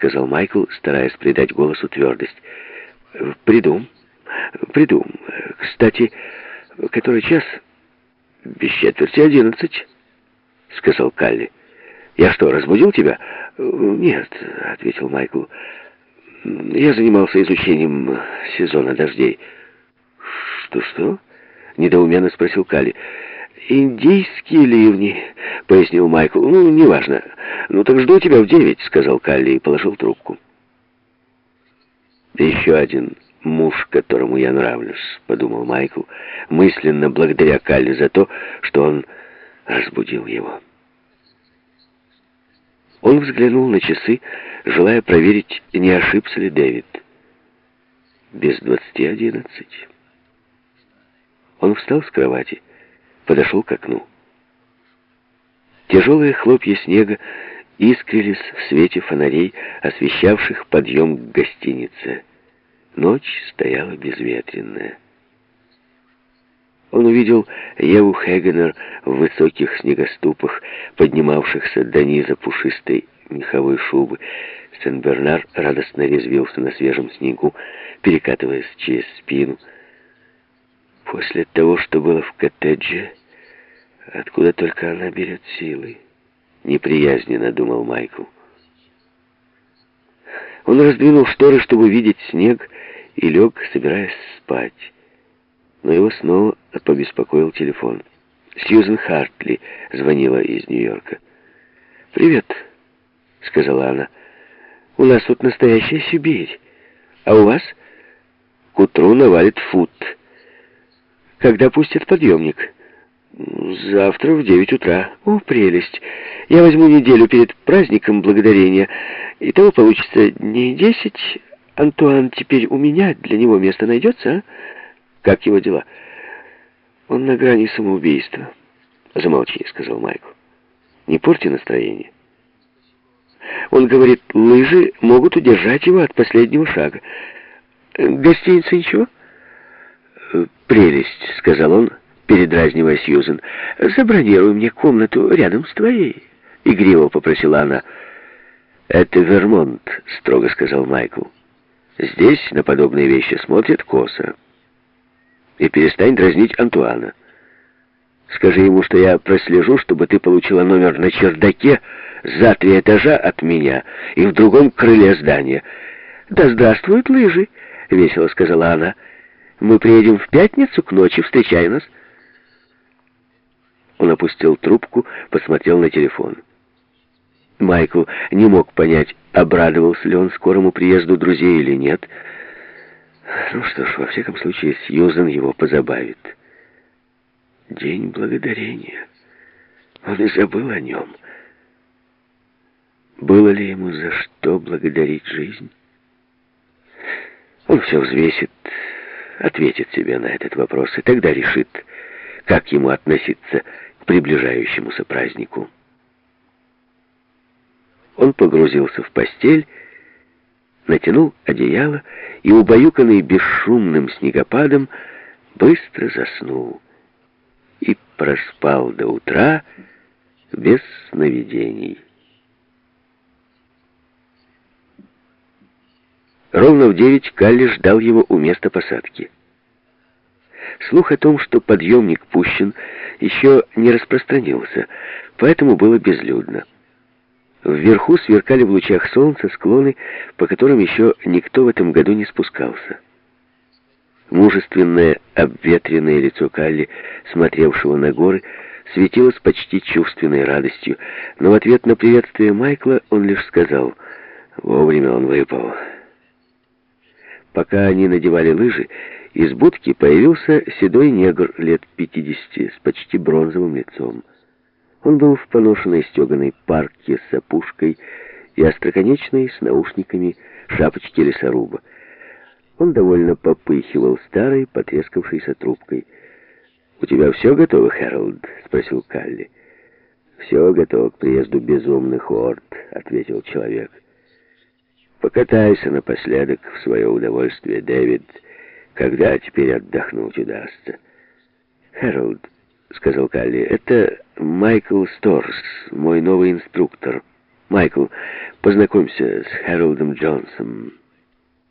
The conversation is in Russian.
сказал Майкл, стараясь придать голосу твердость. «Приду. Приду. Кстати, который час?» «Без четверти одиннадцать», — сказал Калли. «Я что, разбудил тебя?» «Нет», — ответил Майкл. «Я занимался изучением сезона дождей». «Что-что?» — недоуменно спросил Калли. «Индийские ливни», — пояснил Майкл. «Ну, неважно. Ну, так жду тебя в девять», — сказал Калли и положил трубку. «Еще один муж, которому я нравлюсь», — подумал Майкл, мысленно благодаря Калли за то, что он разбудил его. Он взглянул на часы, желая проверить, не ошибся ли Дэвид. Без двадцати одиннадцать. Он встал с кровати, подошел к окну. Тяжелые хлопья снега искрились в свете фонарей, освещавших подъем к гостинице. Ночь стояла безветренная. Он увидел Еву Хегенер в высоких снегоступах, поднимавшихся до низа пушистой меховой шубы. Сен-Бернар радостно резвился на свежем снегу, перекатываясь через спину. После того, что было в коттедже, откуда только она берет силы, неприязненно думал Майкл. Он раздвинул шторы, чтобы видеть снег, и лег, собираясь спать но его снова побеспокоил телефон. Сьюзен Хартли звонила из Нью-Йорка. «Привет», — сказала она. «У нас тут настоящая Сибирь. А у вас?» «К утру навалит фут». «Когда пустят подъемник?» «Завтра в девять утра». «О, прелесть! Я возьму неделю перед праздником благодарения. Итого получится дней десять. Антуан теперь у меня. Для него место найдется, а?» Как его дела? Он на грани самоубийства. Замолчи, сказал Майкл. Не порти настроение. Он говорит, лыжи могут удержать его от последнего шага. Гостиница ничего? Прелесть, сказал он, передразнивая Сьюзен. Забронируй мне комнату рядом с твоей. Игриво попросила она. «Это Вермонт», — строго сказал Майкл. «Здесь на подобные вещи смотрят косо» и перестань дразнить Антуана. Скажи ему, что я прослежу, чтобы ты получила номер на чердаке за три этажа от меня и в другом крыле здания. «Да здравствуют лыжи!» — весело сказала она. «Мы приедем в пятницу к ночи, встречай нас». Он опустил трубку, посмотрел на телефон. Майкл не мог понять, обрадовался ли он скорому приезду друзей или нет, — ну что ж, во всяком случае, Сьюзен его позабавит. День благодарения. Он и забыл о нем. Было ли ему за что благодарить жизнь? Он все взвесит, ответит себе на этот вопрос, и тогда решит, как ему относиться приближающемуся празднику. Он погрузился в постель натянул одеяло и, убаюканный бесшумным снегопадом, быстро заснул и проспал до утра без сновидений. Ровно в девять Калли ждал его у места посадки. Слух о том, что подъемник пущен, еще не распространился, поэтому было безлюдно. Вверху сверкали в лучах солнца склоны, по которым еще никто в этом году не спускался. Мужественное, обветренное лицо Калли, смотревшего на горы, светилось почти чувственной радостью, но в ответ на приветствие Майкла он лишь сказал «Вовремя он выпал». Пока они надевали лыжи, из будки появился седой негр лет пятидесяти с почти бронзовым лицом. Он был в поношенной стеганой парке с опушкой и остроконечной с наушниками шапочки лесоруба. Он довольно попыхивал старой, потрескавшейся трубкой. «У тебя все готово, Хэролд?» — спросил Калли. «Все готово к приезду безумных орд», — ответил человек. «Покатайся напоследок в свое удовольствие, Дэвид, когда теперь отдохнуть удастся». «Хэролд», — сказал Калли, — «это Майкл Сторс, мой новый инструктор. Майкл, познакомься с Хэролдом Джонсом.